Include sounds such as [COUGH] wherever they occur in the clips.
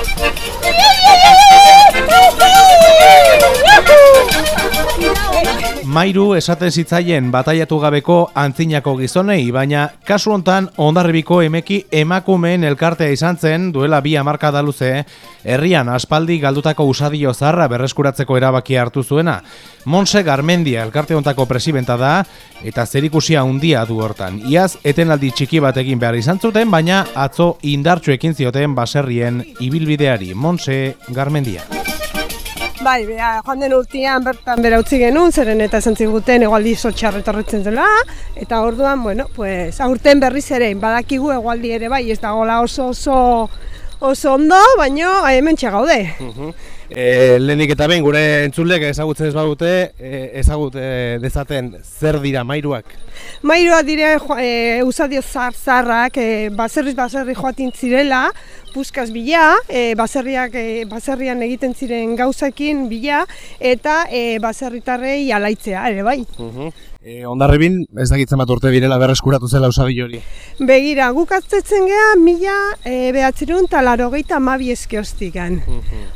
¡Ay, ay! Mairu esaten zitzaien bataiatu gabeko antzinako gizonei, baina kasu hontan ondarribiko emeki emakumeen elkartea izan zen duela bi hamarka luze, herrian aspaldi galdutako usadio zarra berreskuratzeko erabaki hartu zuena. Monse Garmendia elkarte hontako presidenta da eta zerikusia handia du hortan. Iaz etenaldi txiki bat egin behar izan zuten, baina atzo indartsu ekin zioten baserrien ibilbideari. Monse Garmendia. Bai, bea, joan den urtean bertan bera utzi genuen, zeren eta esan ziguten egualdi sotxar etorritzen zela, eta orduan, bueno, pues, aurten berriz ere, badakigu egualdi ere bai, ez dagoela oso oso oso ondo, baino hemen txagaude. E, lehenik eta behin gure entzulek ezagutzen ez badute, e, ezagut e, dezaten zer dira mairuak? Mairoa dire e, usadio zar zarrak, e, baserriz baserri joatin zirela, puskaz bila, e, baserriak, e, baserrian egiten ziren gauzakin bila, eta e, baserritarrei alaitzea, ere bai. E, Ondarribin, ez dakitzen bat urte birela berreskuratu zela usabi hori. Begira, guk aztetzen geha mila e, behatzerun eta laro gehieta mabi eskioztikan.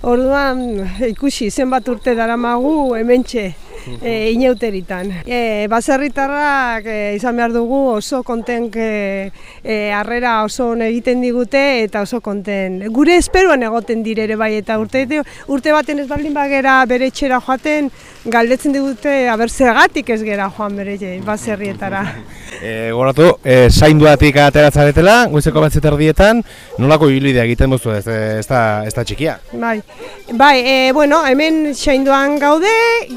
Orduan, ikusi, zenbat urte daramagu hementxe [LAUGHS] e, inauteritan. E, baserritarrak e, izan behar dugu oso konten e, harrera oso on egiten digute eta oso konten. Gure esperoan egoten dire ere bai eta urte, urte baten ez baldin bagera bere etxera joaten galdetzen digute aber zergatik ez gera joan bere baserrietara. [LAUGHS] E, Goratu, e, zainduatik ateratzaretela, goizeko batzet erdietan, nolako ibilbidea egiten duzu ez, ez, da, ez da txikia? Bai, bai e, bueno, hemen sainduan gaude,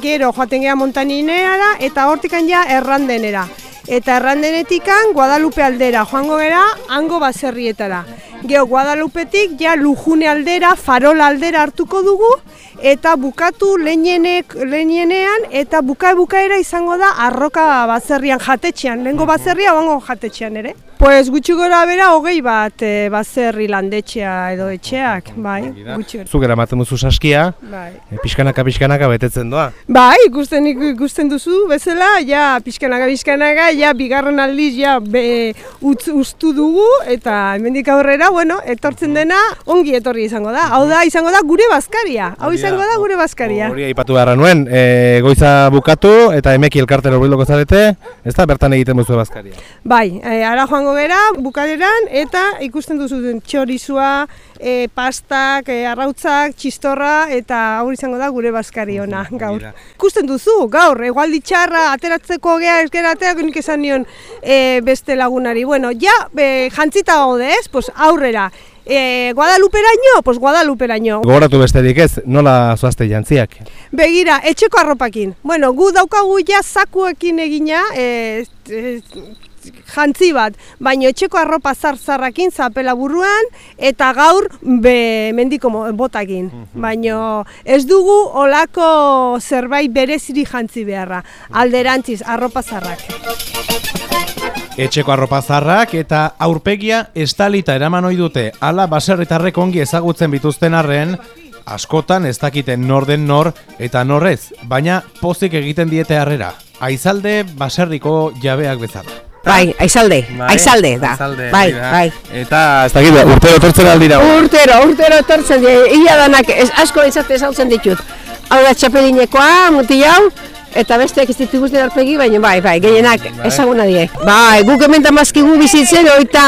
gero joaten geha montanineara eta hortikan ja errandenera. Eta errandenetikan Guadalupe aldera joango gera, hango baserrietara. Geo Guadalupetik ja Lujune aldera, Farola aldera hartuko dugu, eta bukatu lehenenek lehenean eta bukae bukaera izango da arroka baserrian jatetxean, lehengo baserria oango jatetxean ere. Pues gutxi gora bera hogei bat e, baserri landetxea edo etxeak, bai, gutxi gora. Zuk eramaten duzu saskia, Bai. e, pixkanaka pixkanaka betetzen doa. Bai, ikusten ikusten duzu bezala, ja pixkanaka pixkanaka, ja bigarren aldiz ja be, utz, ustu dugu eta hemendik aurrera, bueno, etortzen dena ongi etorri izango da. Hau da izango da gure bazkaria. Hau izango da gure bazkaria. Hori aipatu beharra nuen, e, goiza bukatu eta emeki elkartero bilduko zarete, ez da bertan egiten duzu bazkaria. Bai, e, ara joango gera bukaderan eta ikusten duzu txorizua, e, pastak, e, arrautzak, txistorra eta hau izango da gure bazkari ona gaur. Mira. Ikusten duzu gaur, egualdi txarra ateratzeko gea ez gera aterako nik esan nion e, beste lagunari. Bueno, ja, e, jantzita gaude ez, pues aurrera. E, Guadaluperaino, pues Guadaluperaino. Gogoratu besterik ez, nola zoazte jantziak? Begira, etxeko arropakin. Bueno, gu daukagu ja zakuekin egina, e, e, jantzi bat, baino etxeko arropa zarzarrakin zapela buruan eta gaur be, mendiko botakin. Baino ez dugu olako zerbait bereziri jantzi beharra, alderantziz arropa zarrak. Etxeko arropa zarrak eta aurpegia estalita eraman ohi dute ala baserritarrek ongi ezagutzen bituzten arren, askotan ez dakiten nor den nor eta norrez, baina pozik egiten diete harrera. Aizalde baserriko jabeak bezala. Bai, aizalde, aizalde da. bai, bai. Eta ez dakit, urtero tortzen aldira. Urtero, urtero etortzen die, ia danak ez, asko izate saltzen ditut. Hau da txapelinekoa, muti hau, eta besteak ez ditu guzti arpegi, baina bai, bai, gehienak ezaguna die. Bai, guk hemen damazkigu bizitzen, oita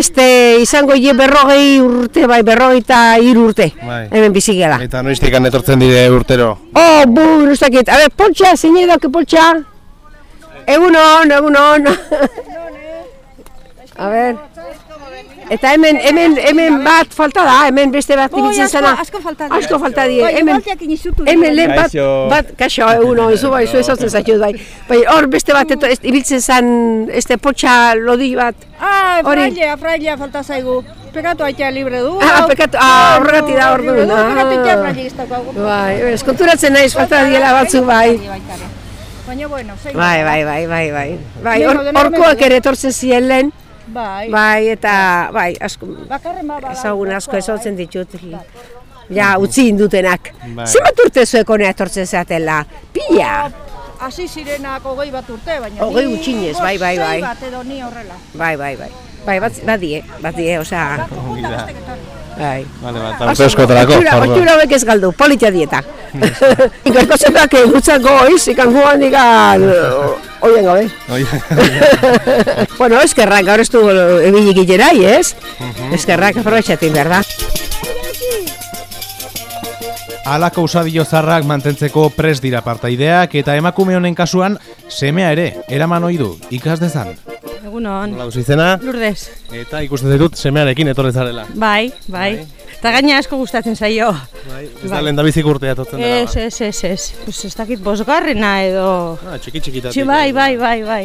este, izango ie berrogei urte, bai, berrogei eta hiru urte, Bai. hemen bizigela. Eta noiztikan etortzen dire urtero. Oh, bu, ez dakit. A ber, poltsa, zein edo, poltsa? Egunon, egunon. [LAUGHS] A ber. Eta hemen, hemen, hemen bat falta da, hemen beste bat ibiltzen zena. asko falta die. Asko falta die. Bai, Hemen, hemen lehen bat, bat, kaixo, eguno, zu bai, zu ezautzen zaitut bai. Bai, hor beste bat, eto, ez, ibiltzen zen, este poltsa lodi bat. Ah, frailea, frailea falta zaigu. Pekatu aitea libre du. Ah, pekatu, ah, horregatik da hor duen, Pekatu aitea ah. fraile ez daukagu. Bai, ez, konturatzen naiz, falta diela batzuk bai. Baina, bueno. Bai, bai, bai, bai, bai. Bai, horkoak ere etortzen ziren lehen. Bai. Bai, eta, bai, asko, Bakarren ba, bada. ezagun asko ezautzen ditut. Ja, utzi indutenak. Bai. Zenbat urte zuek hona etortzen zatela? Pila! Hasi zirenak hogei bat urte, baina Hogei ni gutxienez, bai, bai, bai. bat edo ni horrela. Bai, bai, bai. Bai, bat, badie, badie, osea... Bai. Vale, ba, eta urte orduan. otura hauek ez galdu, politia dieta. [LAUGHS] Ikerko zepak gutzak goiz, ikan joan ikan... Oien gabe. [LAUGHS] Bueno, eskerrak, gaur ez du ebilik iterai, ez? Eskerrak, aprobetxatin, berda? Alako usadio zarrak mantentzeko pres dira partaideak eta emakume honen kasuan semea ere eraman ohi du ikas dezan. Egunon. Izena? Lourdes. Eta ikusten ditut semearekin etorri zarela. Bai, bai. Eta gaina asko gustatzen zaio. Bai. Ez da lehen da bizik urtea totzen dela. Ez, ez, ez, ez. Pues ez dakit bosgarrena edo... Ah, txiki txikitatik. Txi, bai, bai, bai, bai.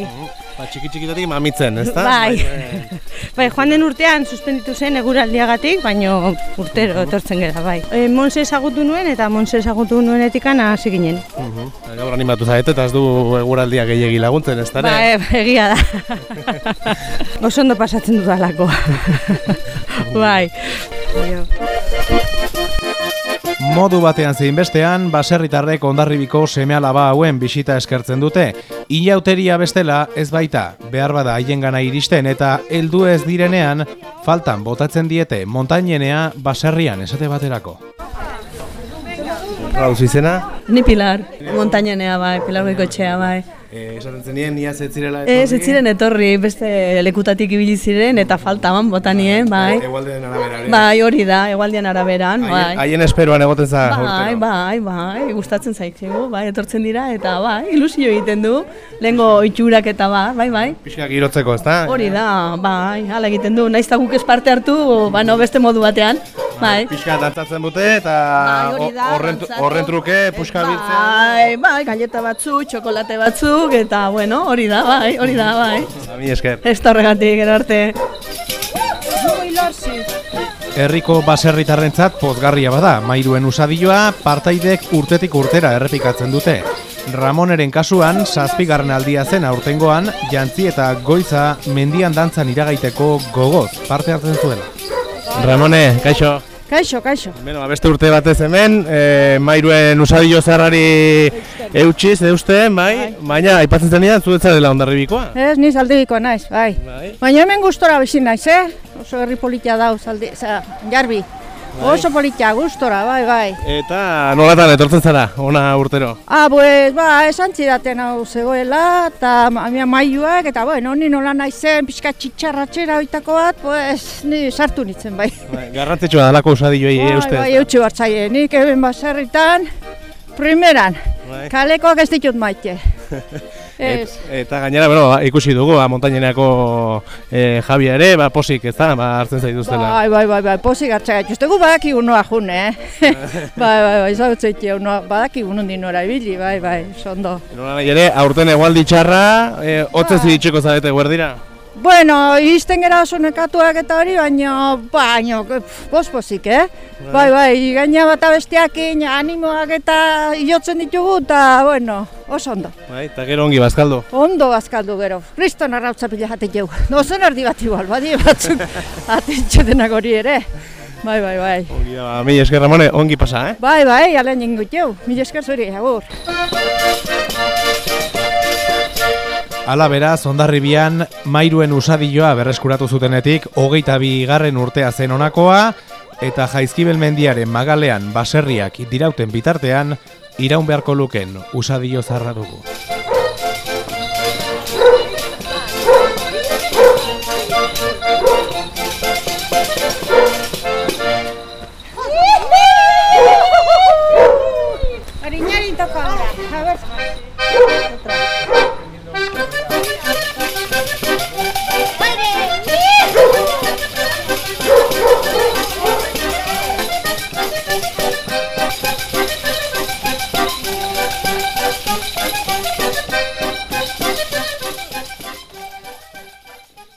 Ba, txiki txikitatik mamitzen, ezta? Bai. [LAUGHS] Bai, joan den urtean suspenditu zen eguraldiagatik, baino urtero etortzen gara, bai. E, Monse ezagutu nuen eta Monse ezagutu nuenetik hasi ginen. Mhm. Gaur animatu zaite eta ez du eguraldia gehiegi laguntzen, ez da? Bai, egia da. [LAUGHS] Oso ondo pasatzen dudalako. [LAUGHS] bai. Modu batean zein bestean, baserritarrek ondarribiko semealaba hauen bisita eskertzen dute. Inauteria bestela ez baita, behar bada haiengana iristen eta heldu ez direnean, faltan botatzen diete montainenea baserrian esate baterako. Duzu izena? Ni Pilar, montañanea bai, Pilar goikotxea bai. Eh, esaten zenien, zetzirela Ez, ez ziren etorri, beste lekutatik ibili ziren eta faltaban botanien, bai. Egualdean arabera. ere. Bai, hori da, egualdian araberan, bai. haien esperoan egoten za Bai, bai, bai, gustatzen zaizkigu, bai, etortzen dira eta bai, ilusio egiten du, lehengo itxurak eta bai, bai, bai. Pixkak girotzeko, ezta? Hori da, bai, hala egiten du, naiz eta guk ez parte hartu, ba, no, beste modu batean, bai. Pixka dantzatzen dute eta Bai, da, horren, horren truke puska biltzen. Bai, bai, galleta batzuk, txokolate batzuk, eta, bueno, hori da, bai, hori da, bai. A mi esker. Ez da horregatik, gero arte. Herriko baserritarrentzat pozgarria bada, mairuen usadioa partaidek urtetik urtera errepikatzen dute. Ramoneren kasuan, zazpigarren aldia zen aurtengoan, jantzi eta goiza mendian dantzan iragaiteko gogoz parte hartzen zuela. Ramone, kaixo. Kaixo, kaixo. Beno, ba, beste urte batez hemen, e, mairuen usadio zerrari eutxiz, eusten, bai, baina aipatzen zenidan zuetzarela ondarribikoa. Ez, niz aldebiko naiz, bai. Bai. Baina hemen gustora bizi naiz, eh? Oso herri politia dauz, alde, za, jarbi. Oso politia, gustora, bai, bai. Eta nolatan etortzen zara, ona urtero. Ah, pues, ba, esan zidaten hau zegoela, eta amia maiuak, eta bueno, ni nola naizen, pixka txitxarratxera oitako bat, pues, ni sartu nitzen, bai. Bai, garrantzitsua dalako usadioei Bai, euste. bai, eutxi bartzaie, nik hemen baserritan, primeran, Bai. kalekoak ez ditut maite. [LAUGHS] Et, eta gainera, bueno, ba, ikusi dugu, ba, montaineneako e, Javi ere, ba, posik, ez da, ba, hartzen zaituztela. Bai, bai, bai, bai, pozik hartzea gaituztegu badaki unoa jun, eh? [LAUGHS] bai, bai, bai, zautzeite unoa, badaki unundi nora ibili, bai, bai, sondo. Nola nahi ere, aurten egualdi txarra, e, hotzez Bai. iritsiko zarete guerdira. Bueno, izten gera oso nekatuak eta hori, baina, baina, pospozik, eh? Bai, bai, gaina bat abestiakin, animoak eta iotzen ditugu, eta, bueno, oso ondo. Bai, eta gero ongi bazkaldu. Ondo bazkaldu gero, kriston arrautza pila jate jau. No, zen erdi bat igual, badi batzuk [LAUGHS] atentxe denak hori ere. Bai, bai, bai. Ongi da, ba, mi esker Ramone, ongi pasa, eh? Bai, bai, alen jingut jau. Mila esker zuri, agur. Hala beraz, ondarribian, mairuen usadioa berreskuratu zutenetik, hogeita bi garren urtea zen honakoa, eta jaizkibel mendiaren magalean baserriak dirauten bitartean, iraun beharko luken usadio zarra dugu. Ariñari.